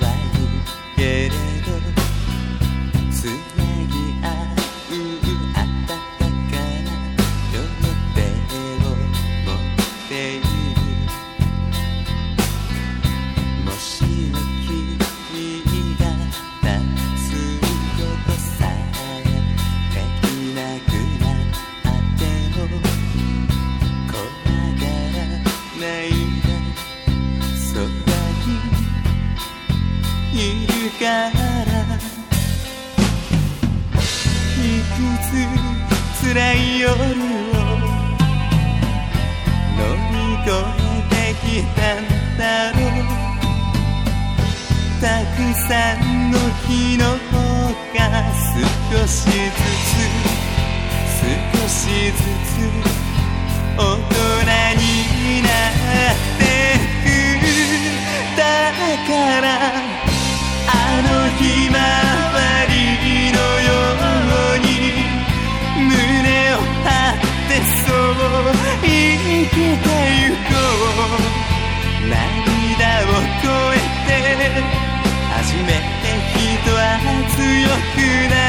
来。いるからいくつ辛い夜を乗り越えてきたんだろうたくさんの日の方が少しずつ少しずつ大人になってくだからけてゆこう。涙を越えて初めて人は強くなる。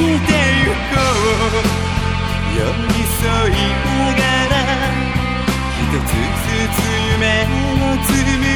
けてゆこう。寄り添いながら。一つずつ夢を紡ぐ